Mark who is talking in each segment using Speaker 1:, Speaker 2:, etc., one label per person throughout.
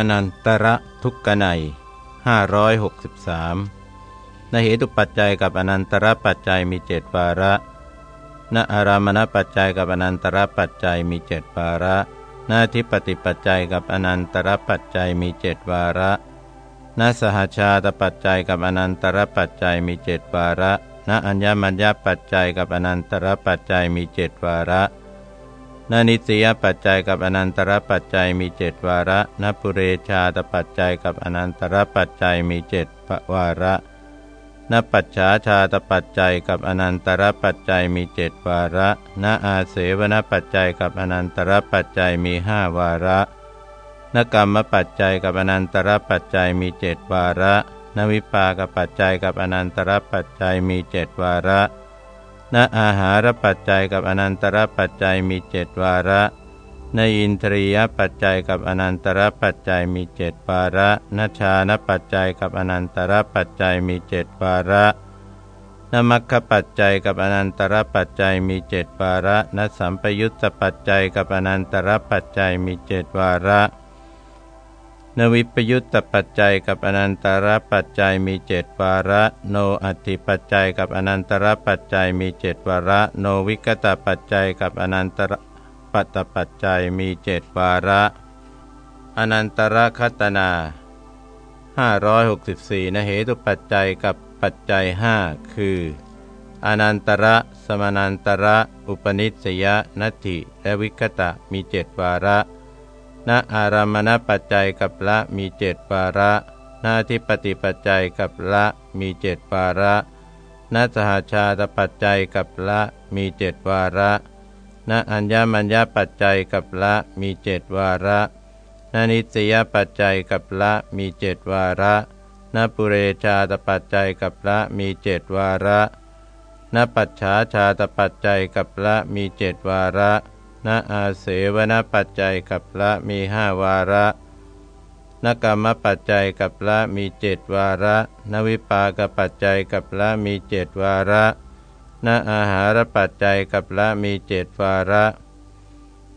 Speaker 1: อนันตระทุกกนัย563นเหตุปัจจัยกับอนันตระปัจจัยมีเจ็ดวาระณอารามณปัจจัยกับอนันตระปัจจัยมีเจ็ดวาระณทิปติปัจจัยกับอนันตระปัจจัยมีเจ็ดวาระณสหชาตปัจจัยกับอนันตระปัจจัยมีเจ็ดวาระณอัญญมัญญปัจจัยกับอนันตระปัจจัยมีเจ็ดวาระ นนิสยปัจจัยกับอนันตรปัจจัยมีเจ็ดวาระนปุเรชาตปัจจัยกับอนันตรปัจจัยมีเจ็ดวาระนปัจฉาชาตปัจจัยกับอนันตรปัจจัยมีเจ็ดวาระนอาเสวนปัจจัยกับอนันตรปัจจัยมีห้าวาระนกรรมปัจจัยกับอนันตรปัจจัยมีเจ็ดวาระ นวิปากปัจจัยกับอนันตรปัจจัยมีเจ็ดวาระ ณอาหารปัจจัยกับอนันตรปัจจัยมีเจ็ดวาระนอินทรียปัจจัยกับอนันตรปัจจัยมีเจ็ดวาระนชานปัจจัยกับอนันตรปัจจัยมีเจ็ดวาระนมัคคปัจจัยกับอนันตรปัจจัยมีเจ็ดวาระนสัมปยุตตปัจจัยกับอนันตรปัจจัยมีเจ็ดวาระ นวิปยุตตปัจจัยกับอนันตรปัจจัยมีเจดวาระ โนอัติปัจจัยกับอนันตรปัจจัยมีเจดวาระ โนวิกตปัจจัยกับอนันตรปัตปัจจัยมีเจดวาระ อนันตรคัตนา564นเหตุปัจจัยกับปัจจัยห้าคือ อนันตระสมานันตระ อุปนิสยนัตถิและวิกตะมีเจดวาระ ณอารามณปัจจัยกับละมีเจ็ดวาระณทิปติปัจจัยกับละมีเจ็ดวาระณสหชาตปัจจัยกับละมีเจ็ดวาระณอัญญมัญญปัจจัยกับละมีเจ็ดวาระณนิสยปัจจัยกับละมีเจ็ดวาระณปุเรชาตปัจจัยกับละมีเจ็ดวาระณปัจฉาชาตปัจจัยกับละมีเจ็ดวาระ ณอาเสวนปัจจัยกับละมีห้าวาระนกรรมปัจจัยกับละมีเจดวาระ นวิปากปัจจัยกับละมีเจดวาระนอาหารปัจจัยกับละมีเจดวาระ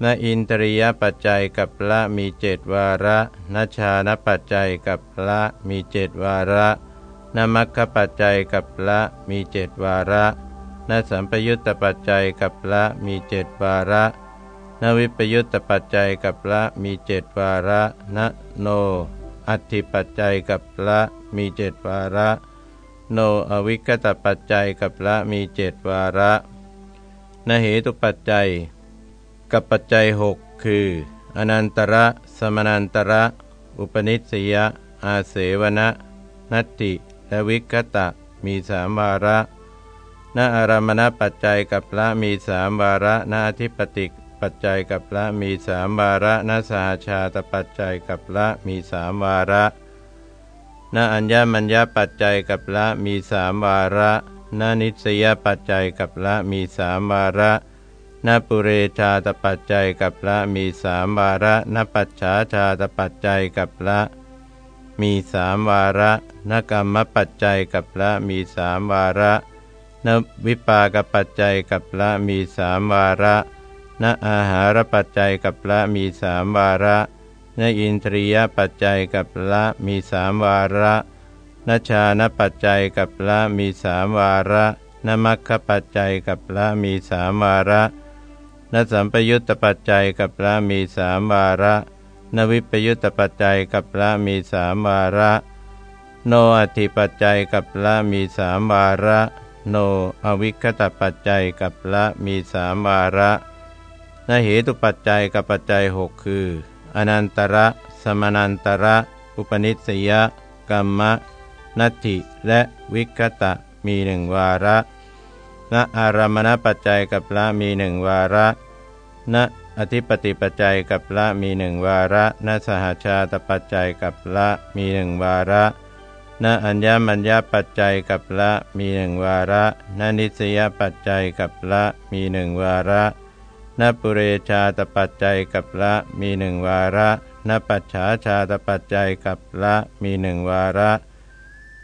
Speaker 1: นอินทรียปัจจัยกับละมีเจดวาระนชานปัจจัยกับละมีเจดวาระนมัคคปัจจัยกับละมีเจดวาระนสัมปยุตตปัจจัยกับละมีเจดวาระ นวิปยุตตปัจจัยกับละมีเจดวาระนโน อัติปัจจัยกับละมีเจดวาระ โนอวิกตปัจจัยกับละมีเจดวาระนเหตุปัจจัย กับปัจจัยหกคือ อนันตระ สมนันตระ อุปนิสยอาเสวนะนัตติและวิกตะมีสามวาระณอารามณปัจจัยกับละมีสามวาระณอธิปติ ปัจจัยกับละมีสามวาระนสหชาตปัจจัยกับละมีสามวาระนอัญญมัญญปัจจัยกับละมีสามวาระนนิสยปัจจัยกับละมีสามวาระนปุเรชาตปัจจัยกับละมีสามวาระนปัจฉาชาตปัจจัยกับละมีสามวาระนกรรมปัจจัยกับละมีสามวาระนวิปากปัจจัยกับละมีสามวาระ ณอาหารปัจจัยกับละมีสามวาระณอินทรียปัจจัยกับละมีสามวาระณชานปัจจัยกับละมีสามวาระณมัคคปัจจัยกับละมีสามวาระณสัมปยุตตปัจจัยกับละมีสามวาระนวิปยุตตปัจจัยกับละมีสามวาระ โนอธิปัจจัยกับละมีสามวาระ โนอวิคตปัจจัยกับละมีสามวาระ นเหตุปัจจัยกับปัจจัยหกคือ อนันตระ สมานันตระ อุปนิสยกรรมะนัตถิ และวิกตะมีหนึ่งวาระณอารามณปัจจัยกับละมีหนึ่งวาระณอธิปติปัจจัยกับละมีหนึ่งวาระณสหชาตปัจจัยกับละมีหนึ่งวาระณอัญญมัญญปัจจัยกับละมีหนึ่งวาระณนิสยปัจจัยกับละมีหนึ่งวาระ นปุเรชาตปัจจัยกับละมีหนึ่งวาระนปัจฉาชาตปัจจัยกับละมีหนึ่งวาระ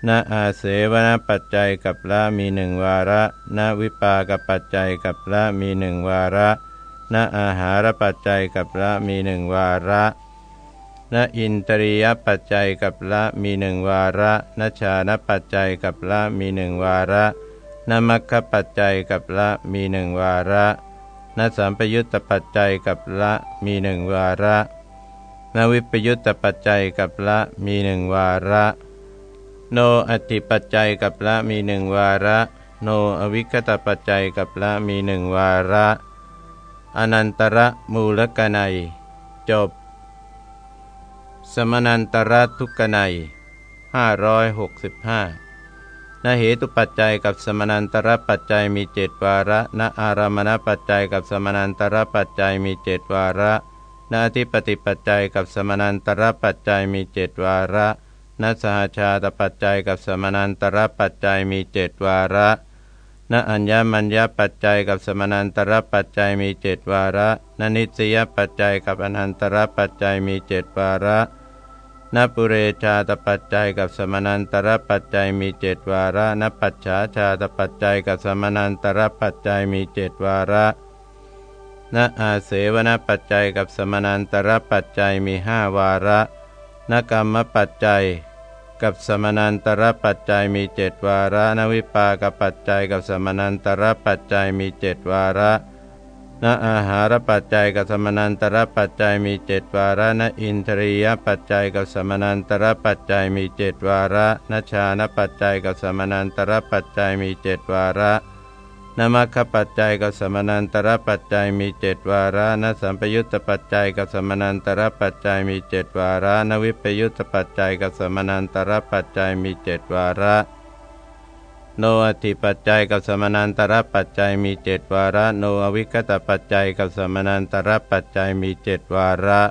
Speaker 1: นอาเสวนปัจจัยกับละมีหนึ่งวาระนวิปากปัจจัยกับละมีหนึ่งวาระนอาหารปัจจัยกับละมีหนึ่งวาระณอินตรียปัจจัยกับละมีหนึ่งวาระณชานปัจจัยกับละมีหนึ่งวาระณมัคคปัจจัยกับละมีหนึ่งวาระ ณสัมปยุตตปัจจัยกับละมีหนึ่งวาระณวิปยุตตปัจจัยกับละมีหนึ่งวาระ โนอติปัจจัยกับละมีหนึ่งวาระ โนอวิคตปัจจัยกับละมีหนึ่งวาระ อนันตระมูลกนัย จบ สมนันตระทุกนัย565 นเหตุปัจจัยกับสมนันตระปัจจัยมีเจดวาระณอารามณปัจจัยกับสมนันตระปัจจัยมีเจดวาระณอธิปติปัจจัยกับสมนันตระปัจจัยมีเจดวาระณสหชาตปัจจัยกับสมนันตระปัจจัยมีเจดวาระณอัญญมัญญปัจจัยกับสมนันตระปัจจัยมีเจดวาระณนิสยปัจจัยกับอนันตระปัจจัยมีเจดวาระ นปุเรชาตปัจจัยกับสมนันตรปัจจัยมีเจดวาระนปัจฉาชาตปัจจัยกับสมนันตรปัจจัยมีเจดวาระนอาเสวนปัจจัยกับสมนันตรปัจจัยมีห้าวาระนกรรมปัจจัย กับสมนันตรปัจจัยมีเจดวาระ นวิปากปัจจัยกับสมนันตรปัจจัยมีเจดวาระ ณอาหารปัจจัยกับสมนันตระปัจจัยมีเจ็ดวาระณอินทรียปัจจัยกับสมนันตระปัจจัยมีเจ็ดวาระณชานปัจจัยกับสมนันตระปัจจัยมีเจ็ดวาระนมัคคปัจจัยกับสมนันตระปัจจัยมีเจ็ดวาระนสัมปยุตตปัจจัยกับสมนันตระปัจจัยมีเจ็ดวาระนวิปยุตตปัจจัยกับสมนันตระปัจจัยมีเจ็ดวาระ โนอธิปัจจัยกับสมนันตรปัจจัยมีเจดวาระ โนอวิกตปัจจัยกับสมนันตรปัจจัยมีเจดวาระ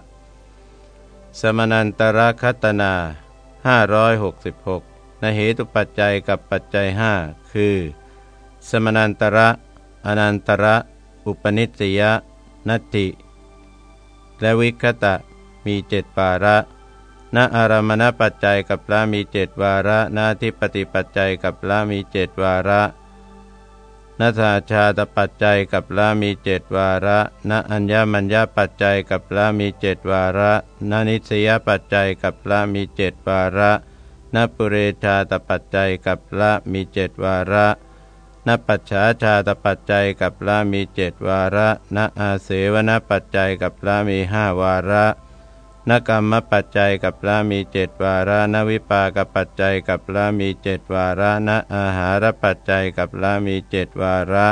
Speaker 1: สมนันตรคัตนา566นเหตุปัจจัยกับปัจจัยห้าคือ สมนันตระ อนันตระ อุปนิสยนัตติ และวิคตะมีเจ็ดปาระ ณอารามณปัจจัยกับละมีเจดวาระณทิปติปัจจัยกับละมีเจดวาระณสาชาตปัจจัยกับละมีเจดวาระณอัญญมัญญปัจจัยกับละมีเจดวาระณนิสยปัจจัยกับละมีเจดวาระณปุเรชาตปัจจัยกับละมีเจดวาระณปัจฉาชาตปัจจัยกับละมีเจดวาระณอาเสวนปัจจัยกับละมีห้าวาระ นกรรมปัจจัยกับละมีเจดวาระนวิปากปัจจัยกับละมีเจดวาระนอาหารปัจจัยกับละมีเจดวาระ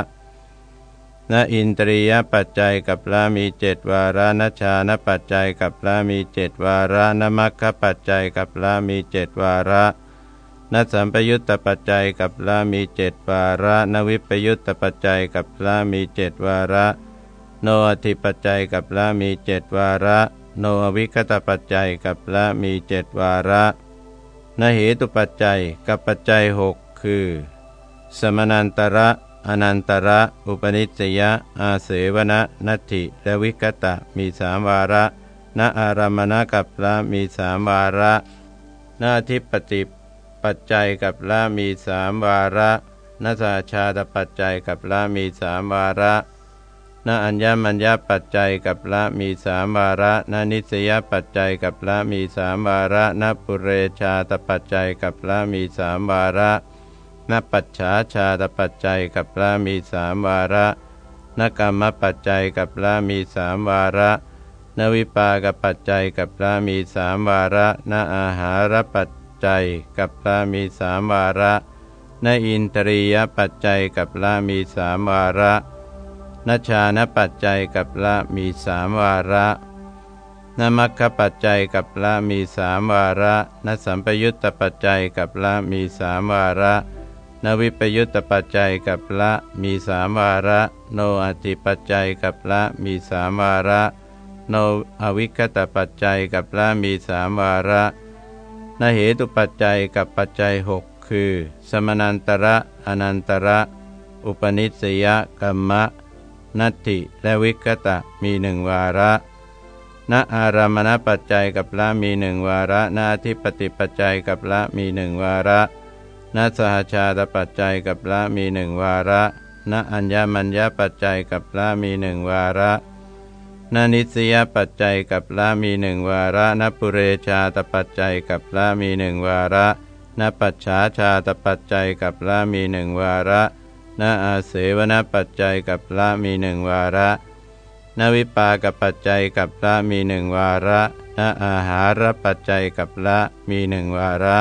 Speaker 1: นอินตรียปัจจัยกับละมีเจดวาระนชานปัจจัยกับละมีเจดวาระนมัคคปัจจัยกับละมีเจดวาระนสัมปยุตตปัจจัยกับละมีเจดวาระนวิปยุตตปัจจัยกับละมีเจดวาระ โนอธิปัจจัยกับละมีเจดวาระ โนวิคตปัจจัยกับละมีเจ็ดวาระนเหตุปัจจัยกับปัจจัยหกคือ สมนันตระอนันตระอุปนิสยอาเสวนะนัตถิและวิกตะมีสามวาระณอารามณกับละมีสามวาระนาทิปติปัจจัยกับละมีสามวาระนาสาชาตปัจจัยกับละมีสามวาระ ณอัญญมัญญปัจจัยกับละมีสามวาระณนิสยปัจจัยกับละมีสามวาระณปุเรชาตปัจจัยกับละมีสามวาระณปัจฉาชาตปัจจัยกับละมีสามวาระณกรรมปัจจัยกับละมีสามวาระนวิปากปัจจัยกับละมีสามวาระณอาหารปัจจัยกับละมีสามวาระณอินตรียปัจจัยกับละมีสามวาระ นชานปัจจัยกับละมีสามวาระนมัคคปัจจัยกับละมีสามวาระนสัมปยุตตปัจจัยกับละมีสามวาระนวิปยุตตปัจจัยกับละมีสามวาระ โนอติปัจจัยกับละมีสามวาระ โนอวิคตปัจจัยกับละมีสามวาระนเหตุปัจจัยกับปัจจัยหกคือ สมนันตระอนันตระ อุปนิสยกรรมะ นัตติและวิกตะมีหนึ่งวาระณอารามณปัจจัยกับละมีหนึ่งวาระณทิปติปัจจัยกับละมีหนึ่งวาระณสหชาตปัจจัยกับละมีหนึ่งวาระณอัญญมัญญปัจจัยกับละมีหนึ่งวาระณนนิสยปัจจัยกับละมีหนึ่งวาระนปุเรชาตปัจจัยกับละมีหนึ่งวาระนปัจฉาชาตปัจจัยกับละมีหนึ่งวาระ นอาเสวนปัจจัยกับละมีหนึ่งวาระนวิปากับปัจจัยกับละมีหนึ่งวาระนอาหารปัจจัยกับละมีหนึ่งวาระ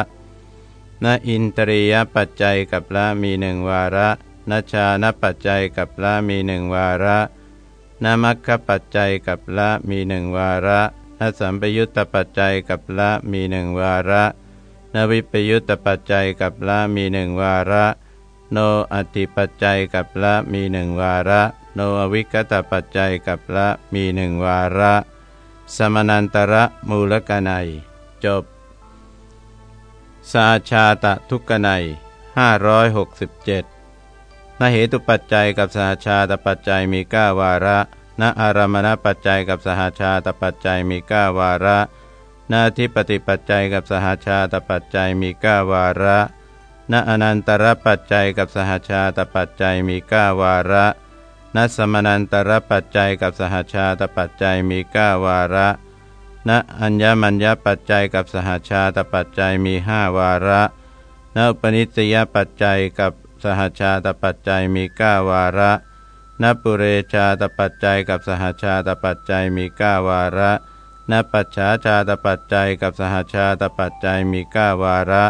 Speaker 1: นอินตรียปัจจัยกับละมีหนึ่งวาระนชานปัจจัยกับละมีหนึ่งวาระนมัคคปัจจัยกับละมีหนึ่งวาระนสัมปยุตตปัจจัยกับละมีหนึ่งวาระนวิปยุตตปัจจัยกับละมีหนึ่งวาระ โนอติปัจจัยกับละมีหนึ่งวาระ โนอวิกตปัจจัยกับละมีหนึ่งวาระ สมนันตระมูลกนัย จบ สาชาตะทุกนัย567นเหตุปัจจัยกับสหชาตปัจจัยมีก้าวาระณอารามณปัจจัยกับสหชาตปัจจัยมีก้าวาระนาทิปติปัจจัยกับสหชาตปัจจัยมีก้าวาระ ณอนันตรปัจจัยกับสหชาตปัจจัยมีก้าวาระณสมนันตรปัจจัยกับสหชาตปัจจัยมีก้าวาระณอัญญมัญญปัจจัยกับสหชาตปัจจัยมีห้าวาระณอุปนิสยปัจจัยกับสหชาตปัจจัยมีก้าวาระนปุเรชาตปัจจัยกับสหชาตปัจจัยมีก้าวาระนปัจฉาชาตปัจจัยกับสหชาตปัจจัยมีก้าวาระ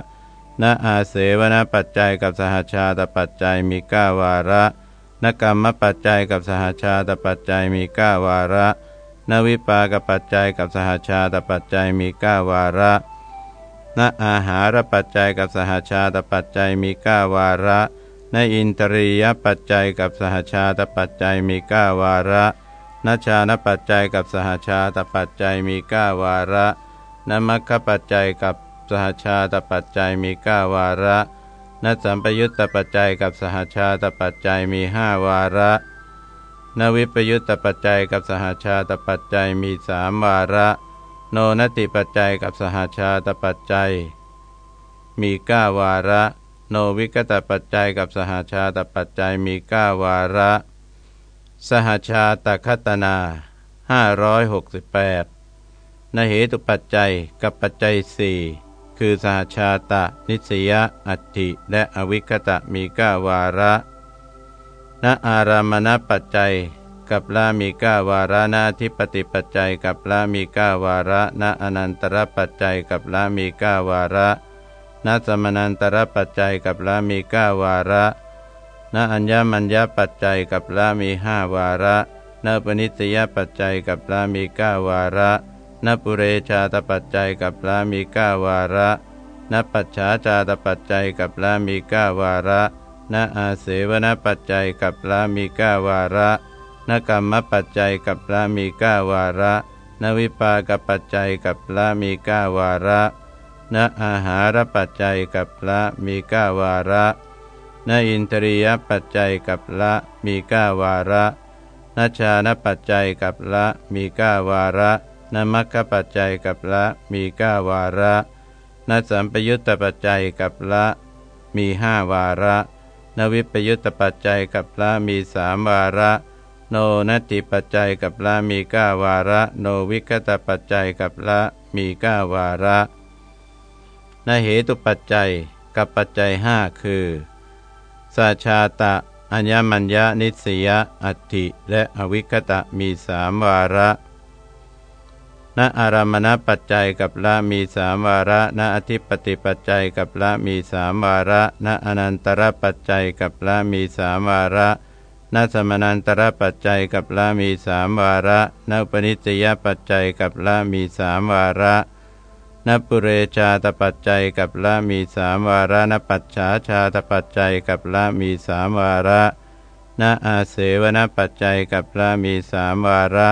Speaker 1: นอาเสวนปัจจัยกับสหชาตปัจจัยมีก้าวาระนกรรมปัจจัยกับสหชาตปัจจัยมีก้าวาระ นวิปากปัจจัยกับสหชาตปัจจัยมีก้าวาระนอาหารปัจจัยกับสหชาตปัจจัยมีก้าวาระนอินทรียปัจจัยกับสหชาตปัจจัยมีก้าวาระนชานปัจจัยกับสหชาตปัจจัยมีก้าวาระนมัคคปัจจัยกับ สหชาตปัจจัยมีก้าวาระนสัมปยุตตปัจจัยกับสหชาตปัจจัยมีห้าวาระ นวิปยุตตปัจจัยกับสหชาตปัจจัยมีสามวาระ โนนติปัจจัยกับสหชาตปัจจัย มีก้าวาระ โนวิกตปัจจัยกับสหชาตปัจจัยมีก้าวาระ สหชาตคตนา568นเหตุปัจจัยกับปัจจัยสี่ คือสหชาตะ นิสยอัตถิ และอวิคตะมีก้าวาระณอารามณปัจจัย กับละมีก้าวาระนาทิปติปัจจัย กับละมีก้าวาระณอนันตรปัจจัย กับละมีก้าวาระณสมนันตรปัจจัย กับละมีก้าวาระณอัญญมัญญปัจจัย กับละมีห้าวาระณปนิสยปัจจัย กับละมีก้าวาระ ณปุเรชาตปัจจัยกับละมีก้าวาระณปัจฉาชาตปัจจัยกับละมีก้าวาระณอาเสวนปัจจัยกับละมีก้าวาระนกรรมปัจจัยกับละมีก้าวาระ นวิปากปัจจัยกับละมีก้าวาระนอาหารปัจจัยกับละมีก้าวาระนอินทรียปัจจัยกับละมีก้าวาระนชานปัจจัยกับละมีก้าวาระ นมัคคปัจจัยกับละมีก้าวาระนสัมปยุตตปัจจัยกับละมีห้าวาระ นวิปยุตตปัจจัยกับละมีสามวาระ โนนัตติปัจจัยกับละมีก้าวาระ โนวิกตปัจจัยกับละมีก้าวาระนเหตุปัจจัยกับปัจจัยห้าคือ สาชาตะ อัญญมัญญานิสยอัตติและอวิคตะมีสามวาระ ณอารามณปัจจัยกับละมีสามวาระณอธิปติปัจจัยกับละมีสามวาระณอนันตรปัจจัยกับละมีสามวาระนสมนันตระปัจจัยกับละมีสามวาระนปนิสยปัจจัยกับละมีสามวาระนปุเรชาตปัจจัยกับละมีสามวาระนปัจฉาชาตปัจจัยกับละมีสามวาระนอาเสวนปัจจัยกับละมีสามวาระ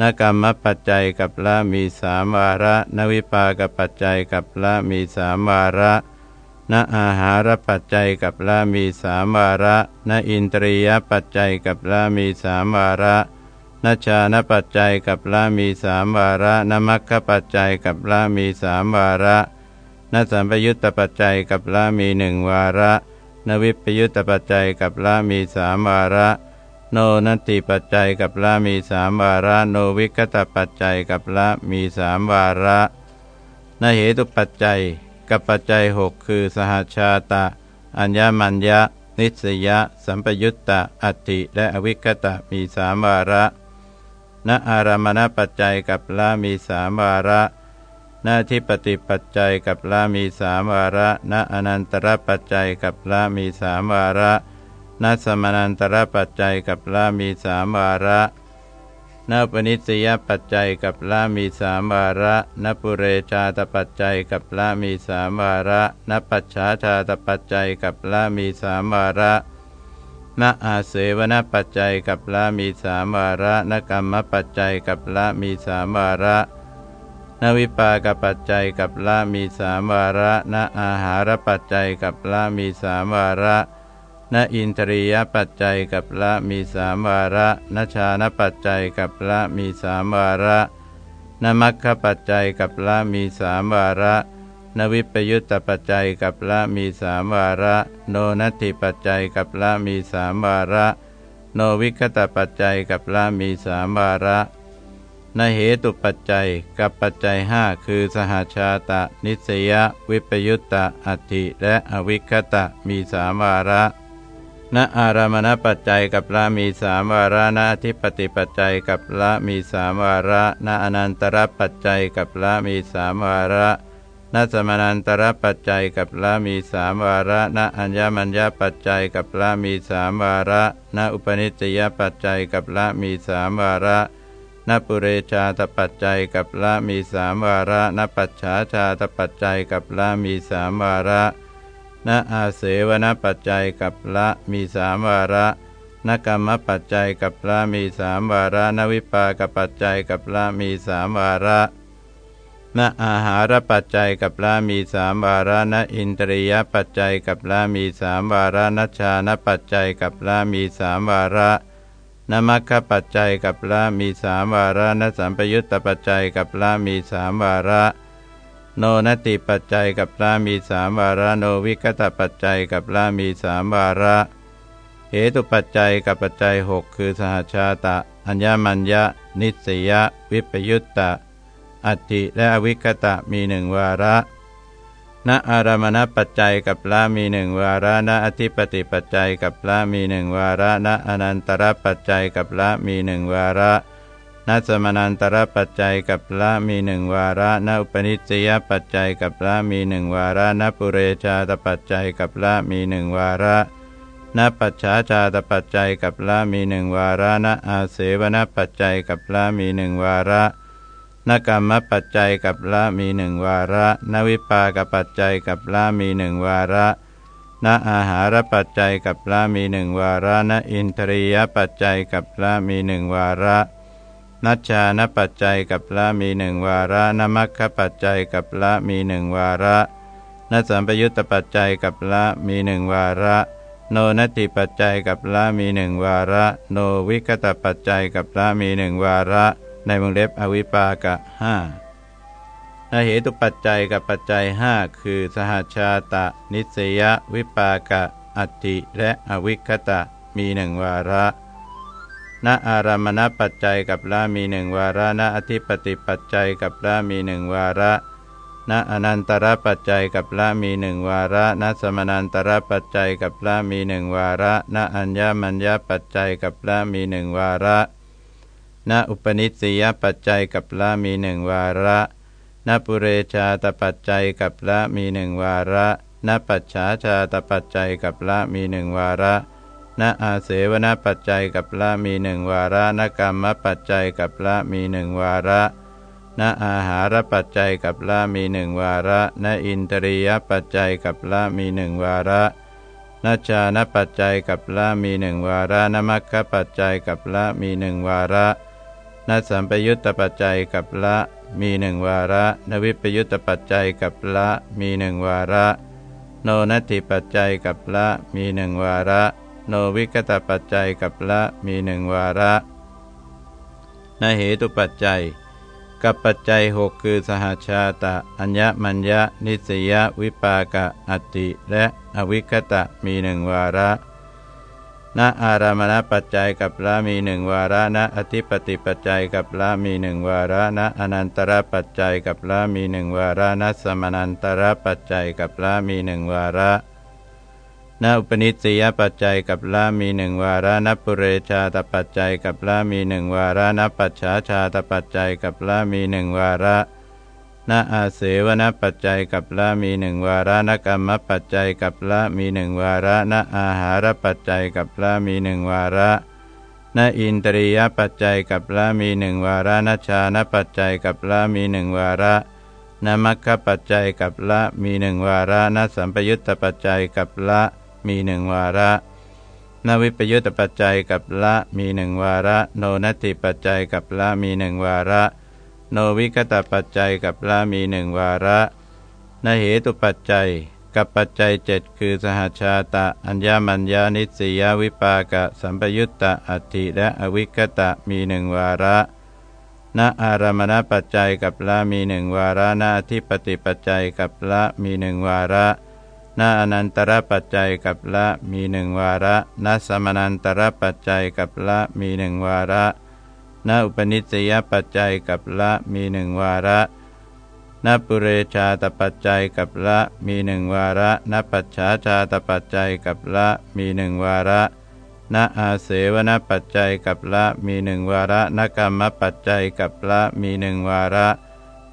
Speaker 1: นกรรมปัจจัยกับละมีสามวาระ นวิปากปัจจัยกับละมีสามวาระณอาหารปัจจัยกับละมีสามวาระณอินทรียปัจจัยกับละมีสามวาระณชานปัจจัยกับละมีสามวาระณมัคคปัจจัยกับละมีสามวาระณสัมปยุตตปัจจัยกับละมีหนึ่งวาระนวิปยุตตปัจจัยกับละมีสามวาระ โนนัตติปัจจัยกับละมีสามวาระ โนวิกตปัจจัยกับละมีสามวาระนเหตุปัจจัยกับปัจจัยหกคือสหชาตะ อัญญมัญญะ นิสยะ สัมปยุตตะอัตติและอวิกตะมีสามวาระณอารามณปัจจัยกับละมีสามวาระณทิปติปัจจัยกับละมีสามวาระณอนันตรปัจจัยกับละมีสามวาระ ณสมานันตรปัจจัยกับละมีสามวาระณปนิสยปัจจัยกับละมีสามวาระณปุเรชาตปัจจัยกับละมีสามวาระณปัจฉาชาตปัจจัยกับละมีสามวาระณอาเสวนปัจจัยกับละมีสามวาระณกรรมปัจจัยกับละมีสามวาระณวิปากปัจจัยกับละมีสามวาระณอาหารปัจจัยกับละมีสามวาระ ณอินทรียปัจจัยกับละมีสามวาระณชานปัจจัยกับละมีสามวาระณมัคคปัจจัยกับละมีสามวาระนวิปยุตตปัจจัยกับละมีสามวาระ โนนัตถิปัจจัยกับละมีสามวาระ โนวิคตปัจจัยกับละมีสามวาระนเหตุปัจจัยกับปัจจัยห้าคือสหชาตะ นิสยวิปยุตตะอัติและอวิคตะมีสามวาระ ณอารามณปัจจัยกับละมีสามวาระณอธิปติปัจจัยกับละมีสามวาระณอนันตรปัจจัยกับละมีสามวาระณสมานันตรปัจจัยกับละมีสามวาระณอัญญมัญญปัจจัยกับละมีสามวาระณอุปนิสยปัจจัยกับละมีสามวาระณปุเรชาตปัจจัยกับละมีสามวาระณปัจฉาชาตปัจจัยกับละมีสามวาระ ณอาเสวนปัจจัยกับละมีสามวาระนกรรมปัจจัยกับละมีสามวาระนวิปากปัจจัยกับละมีสามวาระณอาหารปัจจัยกับละมีสามวาระณอินทรียปัจจัยกับละมีสามวาระนัชชานปัจจัยกับละมีสามวาระนมัคคปัจจัยกับละมีสามวาระนสัมปยุตตปัจจัยกับละมีสามวาระ โนนติปัจจัยกับละมีสามวาระโนวิกตปัจจัยกับละมีสามวาระเหตุปัจจัยกับปัจจัยหกคือสหชาตะ อัญญมัญญะ นิสยวิปยุตตะ อัตติและอวิกตะมีหนึ่งวาระณอารามณปัจจัยกับละมีหนึ่งวาระณอธิปติปัจจัยกับละมีหนึ่งวาระณอนันตรปัจจัยกับละมีหนึ่งวาระ ณสมานันตรปัจจัยกับละมีหนึ่งวาระณอุปนิสยปัจจัยกับละมีหนึ่งวาระณปุเรชาตปัจจัยกับละมีหนึ่งวาระณปัจฉาชาตปัจจัยกับละมีหนึ่งวาระณอาเสวนปัจจัยกับละมีหนึ่งวาระนกรรมปัจจัยกับละมีหนึ่งวาระ นวิปากปัจจัยกับละมีหนึ่งวาระนอาหารปัจจัยกับละมีหนึ่งวาระนอินทรียปัจจัยกับละมีหนึ่งวาระ นัชชานปัจจัยกับละมีหนึ่งวาระนมัคคปัจจัยกับละมีหนึ่งวาระนสัมปยุตตปัจจัยกับละมีหนึ่งวาระ โนนัตติปัจจัยกับละมีหนึ่งวาระ โนวิกตปัจจัยกับละมีหนึ่งวาระ ในวงเล็บอวิปากะห้าในเหตุปัจจัยกับปัจจัยห้าคือ สหชาตะ นิสยวิปากะ อัตติและอวิคตะมีหนึ่งวาระ ณอารามณปัจจัยกับละมีหนึ่งวาระณอธิปติปัจจัยกับละมีหนึ่งวาระณอนันตรปัจจัยกับละมีหนึ่งวาระณสมนันตรปัจจัยกับละมีหนึ่งวาระณอัญญมัญญปัจจัยกับละมีหนึ่งวาระณอุปนิสัยปัจจัยกับละมีหนึ่งวาระณปุเรชาตปัจจัยกับละมีหนึ่งวาระณปัจฉาชาตปัจจัยกับละมีหนึ่งวาระ ณอาเสวนปัจจัยกับละมีหนึ่งวาระณกรรมปัจจัยกับละมีหนึ่งวาระณอาหารปัจจัยกับละมีหนึ่งวาระณอินทรียปัจจัยกับละมีหนึ่งวาระนัชานปัจจัยกับละมีหนึ่งวาระนมัคคปัจจัยกับละมีหนึ่งวาระนสัมปยุตตปัจจัยกับละมีหนึ่งวาระนวิปยุตตปัจจัยกับละมีหนึ่งวาระ โนนัตถิปัจจัยกับละมีหนึ่งวาระ โนวิกตปัจจัยกับละมีหนึ่งวาระนเหตุปัจจัย กับปัจจัยหกคือสหชาตะ อัญญมัญญะ นิสยวิปากะอติ และอวิคตะมีหนึ่งวาระณอารามณปัจจัยกับละมีหนึ่งวาระณอธิปติปัจจัยกับละมีหนึ่งวาระณอนันตระปัจจัยกับละมีหนึ่งวาระณสมนันตระปัจจัยกับละมีหนึ่งวาระ ณอุปนิสัยปัจจัยกับละมีหนึ่งวาระณปุเรชาตปัจจัยกับละมีหนึ่งวาระณปัจฉาชาตปัจจัยกับละมีหนึ่งวาระณอาเสวนปัจจัยกับละมีหนึ่งวาระณกรรมปัจจัยกับละมีหนึ่งวาระณอาหารปัจจัยกับละมีหนึ่งวาระณอินตรียปัจจัยกับละมีหนึ่งวาระณชานปัจจัยกับละมีหนึ่งวาระณมัคคปัจจัยกับละมีหนึ่งวาระณสัมปยุตตปัจจัยกับละ มีหนึ่งวาระนวิปยุตตปัจจัยกับละมีหนึ่งวาระ โนนัตติปัจจัยกับละมีหนึ่งวาระ โนวิกตปัจจัยกับละมีหนึ่งวาระนเหตุปัจจัย กับปัจจัยเจ็ดคือสหชาตะ อัญญมัญญานิสียวิปากะ สัมปยุตตะอัตถิและอวิกตะมีหนึ่งวาระณอารามณปัจจัยกับละมีหนึ่งวาระณอธิปติปัจจัยกับละมีหนึ่งวาระ ณอนันตรปัจจัยกับละมีหนึ่งวาระณสมนันตรปัจจัยกับละมีหนึ่งวาระณอุปนิสัยปัจจัยกับละมีหนึ่งวาระณปุเรชาตปัจจัยกับละมีหนึ่งวาระณปัจฉาชาตปัจจัยกับละมีหนึ่งวาระณอาเสวนปัจจัยกับละมีหนึ่งวาระณกรรมปัจจัยกับละมีหนึ่งวาระ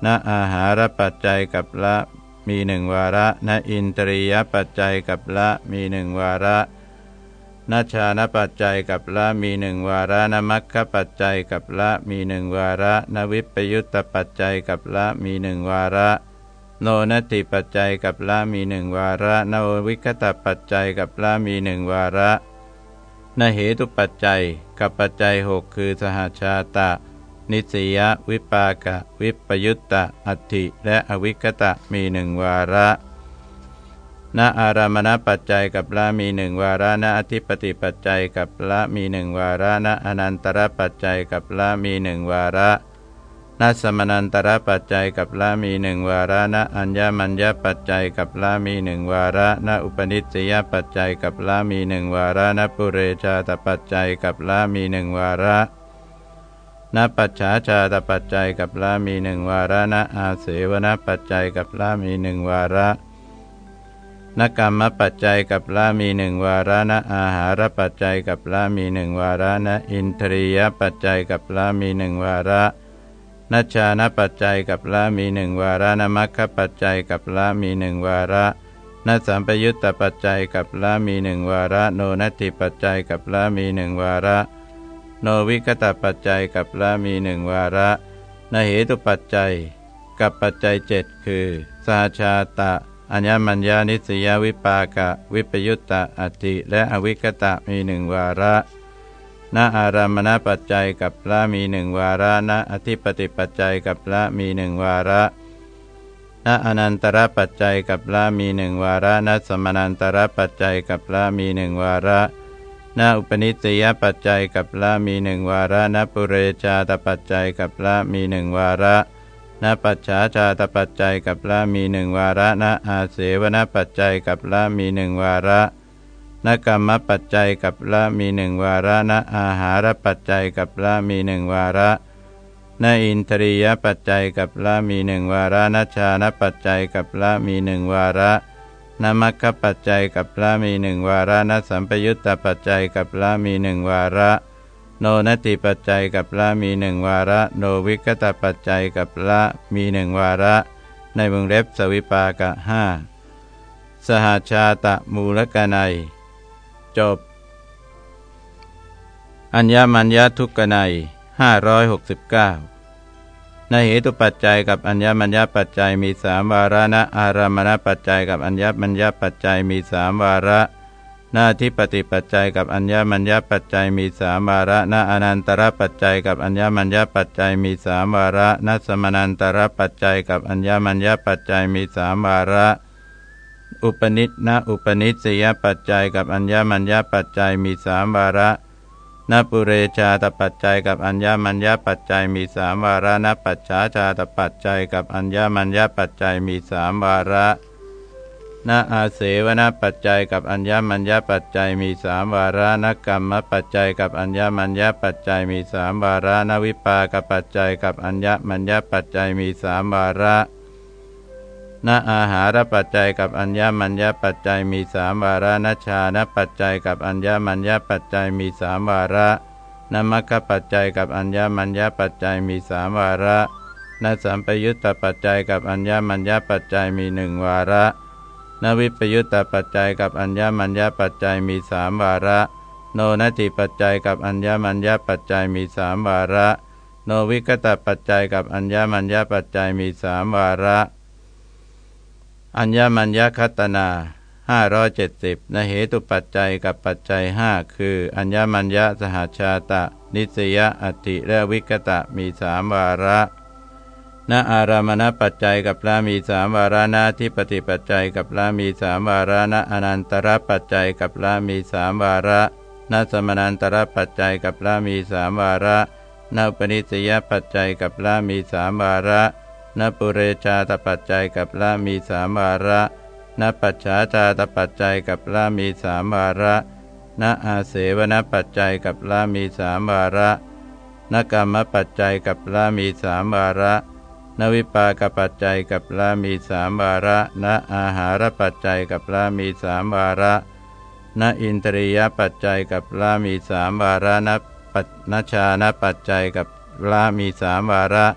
Speaker 1: ณอาหารปัจจัยกับละ มีหนึ่งวาระณอินตรียปัจจัยกับละมีหนึ่งวาระนัชานปัจจัยกับละมีหนึ่งวาระนมัคคปัจจัยกับละมีหนึ่งวาระนวิปยุตตปัจจัยกับละมีหนึ่งวาระโนนตติปัจจัยกับละมีหนึ่งวาระนวิคตปัจจัยกับละมีหนึ่งวาระนเหตุปัจจัยกับปัจจัยหกคือสหชาตะ นิสยวิปากะ วิปยุตตะอัตถิและอวิคตะมีหนึ่งวาระณอารามณปัจจัยกับละมีหนึ่งวาระณอธิปติปัจจัยกับละมีหนึ่งวาระณอนันตรปัจจัยกับละมีหนึ่งวาระณสมนันตรปัจจัยกับละมีหนึ่งวาระณอัญญมัญญปัจจัยกับละมีหนึ่งวาระณอุปนิสัยปัจจัยกับละมีหนึ่งวาระณปุเรชาตปัจจัยกับละมีหนึ่งวาระ ณปัจฉาชาตปัจจัยกับละมีหนึ่งวาระณอาเสวนปัจจัยกับละมีหนึ่งวาระนกรรมปัจจัยกับละมีหนึ่งวาระนอาหารปัจจัยกับละมีหนึ่งวาระนอินทรียปัจจัยกับละมีหนึ่งวาระนัชชานปัจจัยกับละมีหนึ่งวาระนมัคคปัจจัยกับละมีหนึ่งวาระนัสัมปยุตตปัจจัยกับละมีหนึ่งวาระ โนนัตติปัจจัยกับละมีหนึ่งวาระ โนวิกตปัจจัยกับละมีหนึ่งวาระนเหตุปัจจัย กับปัจจัยเจ็ดคือสาชาตะ อัญญมัญญานิสยวิปากะ วิปยุตตาอติและอวิกตะมีหนึ่งวาระณอารามณปัจจัยกับละมีหนึ่งวาระณอธิปติปัจจัยกับละมีหนึ่งวาระณอนันตรปัจจัยกับละมีหนึ่งวาระณสมนันตรปัจจัยกับละมีหนึ่งวาระ ณอุปนิสยปัจจัยกับละมีหนึ่งวาระณปุเรชาตปัจจัยกับละมีหนึ่งวาระณปัจฉาชาตปัจจัยกับละมีหนึ่งวาระณอาเสวนปัจจัยกับละมีหนึ่งวาระณกรรมปัจจัยกับละมีหนึ่งวาระณอาหารปัจจัยกับละมีหนึ่งวาระณอินทรียปัจจัยกับละมีหนึ่งวาระณชานปัจจัยกับละมีหนึ่งวาระ นมัคคปัจจัยกับละมีหนึ่งวาระนสัมปยุตตปัจจัยกับละมีหนึ่งวาระ โนนติปัจจัยกับละมีหนึ่งวาระ โนวิกตปัจจัยกับละมีหนึ่งวาระ ในวงเล็บสวิปากะห้าสหาชาตะมูลกนัย จบ อัญญมัญญทุกกนัยห้าร้อยหกสิบเก้า นเหตุปัจจัยกับอัญญมัญญปัจจัยมีสามวาระนะอารามณปัจจัยกับอัญญมัญญปัจจัยมีสามวาระหน้าที่ปฏิปัจจัยกับอัญญมัญญปัจจัยมีสามวาระหน้าอนันตรปัจจัยกับอัญญมัญญปัจจัยมีสามวาระหน้าสมนันตรปัจจัยกับอัญญมัญญปัจจัยมีสามวาระ อุปนิสนะอุปนิสยปัจจัยกับอัญญมัญญปัจจัยมีสามวาระ นปุเรชาตปัจจัยกับอัญญมัญญปัจจัยมีสามวาระนปัจฉาชาตปัจจัยกับอัญญมัญญปัจจัยมีสามวาระณอาเสวนปัจจัยกับอัญญมัญญปัจจัยมีสามวาระนกรรมปัจจัยกับอัญญมัญญปัจจัยมีสามวาระนวิปากปัจจัยกับอัญญมัญญปัจจัยมีสามวาระ ณอาหารปัจจัยกับอัญญมัญญปัจจัยมีสามวาระนชานปัจจัยกับอัญญมัญญปัจจัยมีสามวาระนมัคคปัจจัยกับอัญญมัญญปัจจัยมีสามวาระนสัมปยุตตปัจจัยกับอัญญมัญญปัจจัยมีหนึ่งวาระนวิปยุตตปัจจัยกับอัญญมัญญปัจจัยมีสามวาระ โนนัตติปัจจัยกับอัญญมัญญปัจจัยมีสามวาระ โนวิกตปัจจัยกับอัญญมัญญปัจจัยมีสามวาระ อัญญมัญญคัตนาห้าร้อยเจ็ดสิบนเหตุปัจจัยกับปัจจัยห้าคือ อัญญมัญญสหชาตะ นิสยอติและวิกตะมีสามวาระณอารามณปัจจัยกับละมีสามวาระนาที่ปฏิปัจจัยกับละมีสามวาระณอนันตรปัจจัยกับละมีสามวาระณสมนันตรปัจจัยกับละมีสามวาระณปนิสยปัจจัยกับละมีสามวาระ ณปุเรชาตปัจจัยกับละมีสามวาระณปัจฉาชาตปัจจัยกับละมีสามวาระณอาเสวนปัจจัยกับละมีสามวาระณกรรมปัจจัยกับละมีสามวาระนวิปากปัจจัยกับละมีสามวาระณอาหารปัจจัยกับละมีสามวาระณอินทรียปัจจัยกับละมีสามวาระณปัณชานปัจจัยกับละมีสามวาระ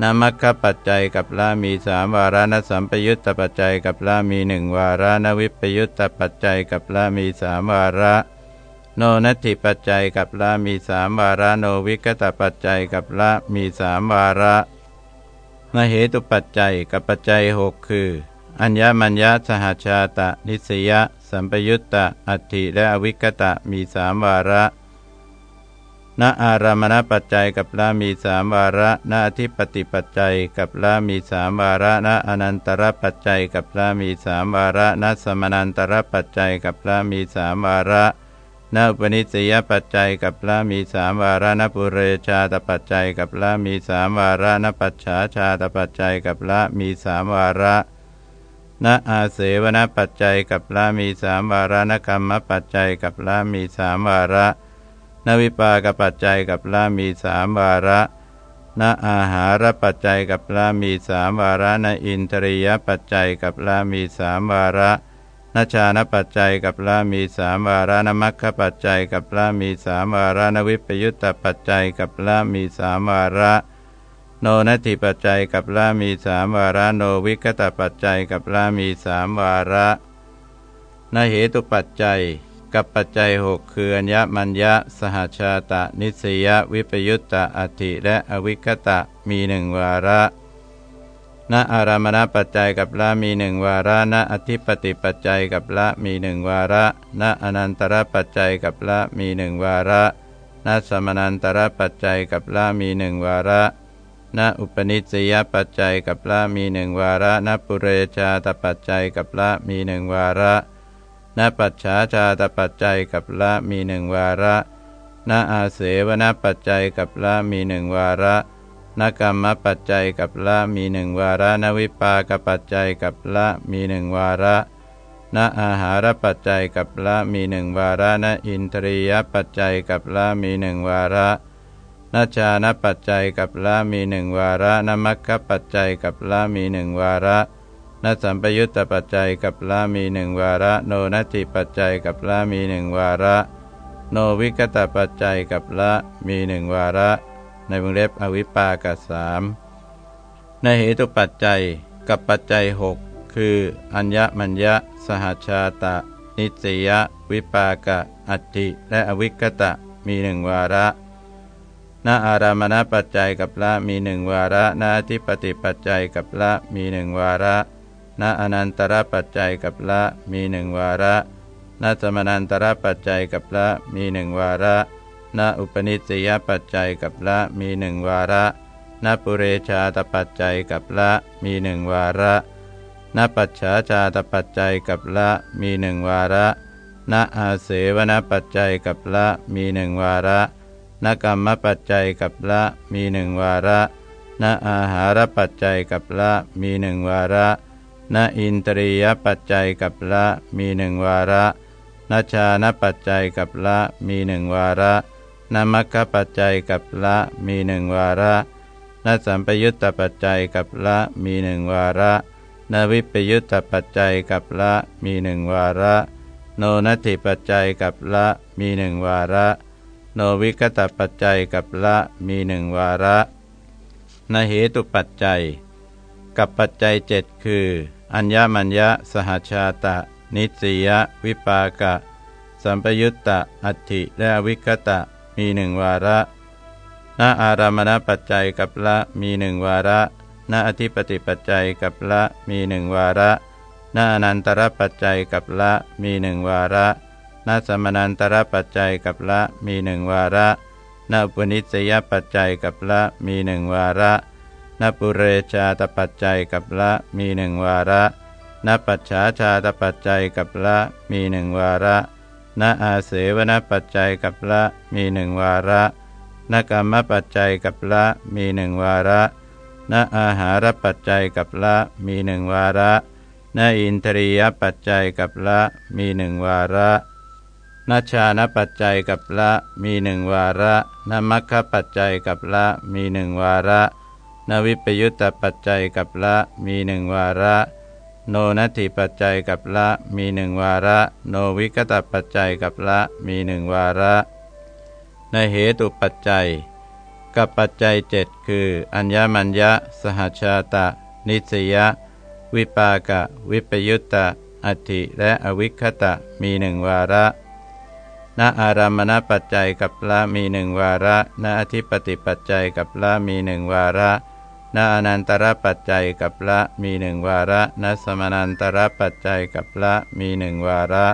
Speaker 1: นามัคคปัจจัยกับละมีสามวาระนสัมปยุตตปัจจัยกับละมีหนึ่งวาระนวิปยุตตปัจจัยกับละมีสามวาระ โนนัตถิปัจจัยกับละมีสามวาระโนวิกตปัจจัยกับละมีสามวาระมเหตุปัจจัยกับปัจจัยหกคือ อัญญมัญญสหชาตะนิสยสัมปยุตตะอัตถิและอวิกตะมีสามวาระ ณอารามณปัจจัยกับละมีสามวาระณอธิปติปัจจัยกับละมีสามวาระณอนันตรปัจจัยกับละมีสามวาระณสมนันตรปัจจัยกับละมีสามวาระนอุปนิสยปัจจัยกับละมีสามวาระนปุเรชาตปัจจัยกับละมีสามวาระนปัจฉาชาตปัจจัยกับละมีสามวาระนอาเสวนปัจจัยกับละมีสามวาระนกรรมปัจจัยกับละมีสามวาระ นวิปากปัจจัยกับละมีสามวาระนอาหารปัจจัยกับละมีสามวาระนอินทรียปัจจัยกับละมีสามวาระนชานปัจจัยกับละมีสามวาระนมัคคปัจจัยกับละมีสามวาระนวิปยุตตปัจจัยกับละมีสามวาระ โนนัตถิปัจจัยกับละมีสามวาระโนวิกตปัจจัยกับละมีสามวาระนเหตุปัจจัย กับปัจจัยหกคืออัญญมัญญะ สหชาตะ นิสยวิปยุตตะอธิและอวิกตะมีหนึ่งวาระณอารามณปัจจัยกับละมีหนึ่งวาระณอธิปติปัจจัยกับละมีหนึ่งวาระณอนันตรปัจจัยกับละมีหนึ่งวาระณสมนันตรปัจจัยกับละมีหนึ่งวาระณอุปนิสยปัจจัยกับละมีหนึ่งวาระณปุเรชาตปัจจัยกับละมีหนึ่งวาระ ณปัจฉาชาตปัจจัยกับละมีหนึ่งวาระณอาเสวนปัจจัยกับละมีหนึ่งวาระนกรรมปัจจัยกับละมีหนึ่งวาระนวิปากปัจจัยกับละมีหนึ่งวาระนอาหารปัจจัยกับละมีหนึ่งวาระนอินทรียปัจจัยกับละมีหนึ่งวาระนชานปัจจัยกับละมีหนึ่งวาระนมัคคปัจจัยกับละมีหนึ่งวาระ นสัมปยุตตปัจจัยกับละมีหนึ่งวาระ โนนัตถิปัจจัยกับละมีหนึ่งวาระ โนวิกตปัจจัยกับละมีหนึ่งวาระ ในวงเล็บอวิปากสามในเหตุปัจจัยกับปัจจัยหกคือ อัญญมัญญะ สหชาตะ นิสยวิปากะ อัตติและอวิกตะมีหนึ่งวาระณอารามณปัจจัยกับละมีหนึ่งวาระณทิปติปัจจัยกับละมีหนึ่งวาระ ณอนันตรปัจจัยกับละมีหนึ่งวาระณสมนันตรปัจจัยกับละมีหนึ่งวาระณอุปนิสัยปัจจัยกับละมีหนึ่งวาระณปุเรชาตปัจจัยกับละมีหนึ่งวาระณปัจฉาชาตปัจจัยกับละมีหนึ่งวาระณอาเสวนปัจจัยกับละมีหนึ่งวาระณกรรมปัจจัยกับละมีหนึ่งวาระณอาหารปัจจัยกับละมีหนึ่งวาระ ณนอินตรียปัจจัยกับละมีหนึ่งวาระนชานปัจจัยกับละมีหนึ่งวาระนมัคคปัจจัยกับละมีหนึ่งวาระนสัมปยุตตปัจจัยกับละมีหนึ่งวาระนวิปยุตตปัจจัยกับละมีหนึ่งวาระ โนนัตถิปัจจัยกับละมีหนึ่งวาระ โนวิกตปัจจัยกับละมีหนึ่งวาระนเหตุปัจจัย กับปัจจัยเจ็ดคือ อัญญมัญญะสหชาตะ นิสียวิปากะ สัมปยุตตะ อัตถิและวิกตะ มีหนึ่งวาระณอารามณปัจจัยกับละมีหนึ่งวาระณอธิปติปัจจัยกับละมีหนึ่งวาระณอนันตรปัจจัยกับละมีหนึ่งวาระณสมนันตรปัจจัยกับละมีหนึ่งวาระณปุนิสยปัจจัยกับละมีหนึ่งวาระ ณปุเรชาตปัจจัยกับละมีหนึ่งวาระณปัจฉาชาตปัจจัยกับละมีหนึ่งวาระณอาเสวนปัจจัยกับละมีหนึ่งวาระณกรรมปัจจัยกับละมีหนึ่งวาระณอาหารปัจจัยกับละมีหนึ่งวาระณอินทรียปัจจัยกับละมีหนึ่งวาระณชานปัจจัยกับละมีหนึ่งวาระณมัคคปัจจัยกับละมีหนึ่งวาระ ณวิปยุตตปัจจัยกับละมีหนึ่งวาระ โนนัตถิปัจจัยกับละมีหนึ่งวาระ โนวิกตปัจจัยกับละมีหนึ่งวาระในเหตุปัจจัย กับปัจจัยเจ็ดคือ อัญญมัญญะ สหชาตะ นิสยะ วิปากะ วิปยุตตะอัติและอวิคตะมีหนึ่งวาระณอารามณปัจจัยกับละมีหนึ่งวาระณอธิปติปัจจัยกับละมีหนึ่งวาระ ณอนันตรปัจจัยกับละมีหนึ่งวาระณสมานันตรปัจจัยกับละมีหนึ่งวาระ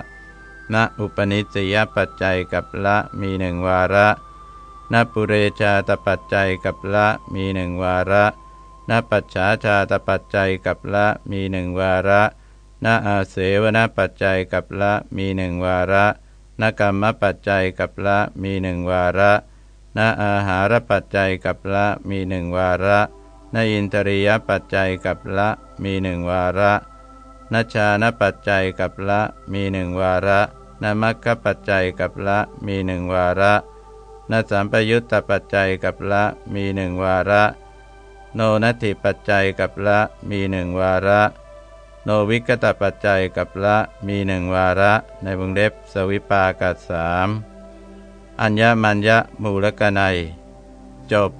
Speaker 1: ณอุปนิสยปัจจัยกับละมีหนึ่งวาระณปุเรชาตปัจจัยกับละมีหนึ่งวาระณปัจฉาชาตปัจจัยกับละมีหนึ่งวาระณอาเสวนปัจจัยกับละมีหนึ่งวาระณกรรมปัจจัยกับละมีหนึ่งวาระณอาหารปัจจัยกับละมีหนึ่งวาระ นอินทรียปัจจัยกับละมีหนึ่งวาระนชานปัจจัยกับละมีหนึ่งวาระนมัคคปัจจัยกับละมีหนึ่งวาระนสัมปยุตตปัจจัยกับละมีหนึ่งวาระ โนนัตถิปัจจัยกับละมีหนึ่งวาระ โนวิกตปัจจัยกับละมีหนึ่งวาระ ในวงเล็บสวิปากัสสามอัญญมัญญมูลกนัย จบ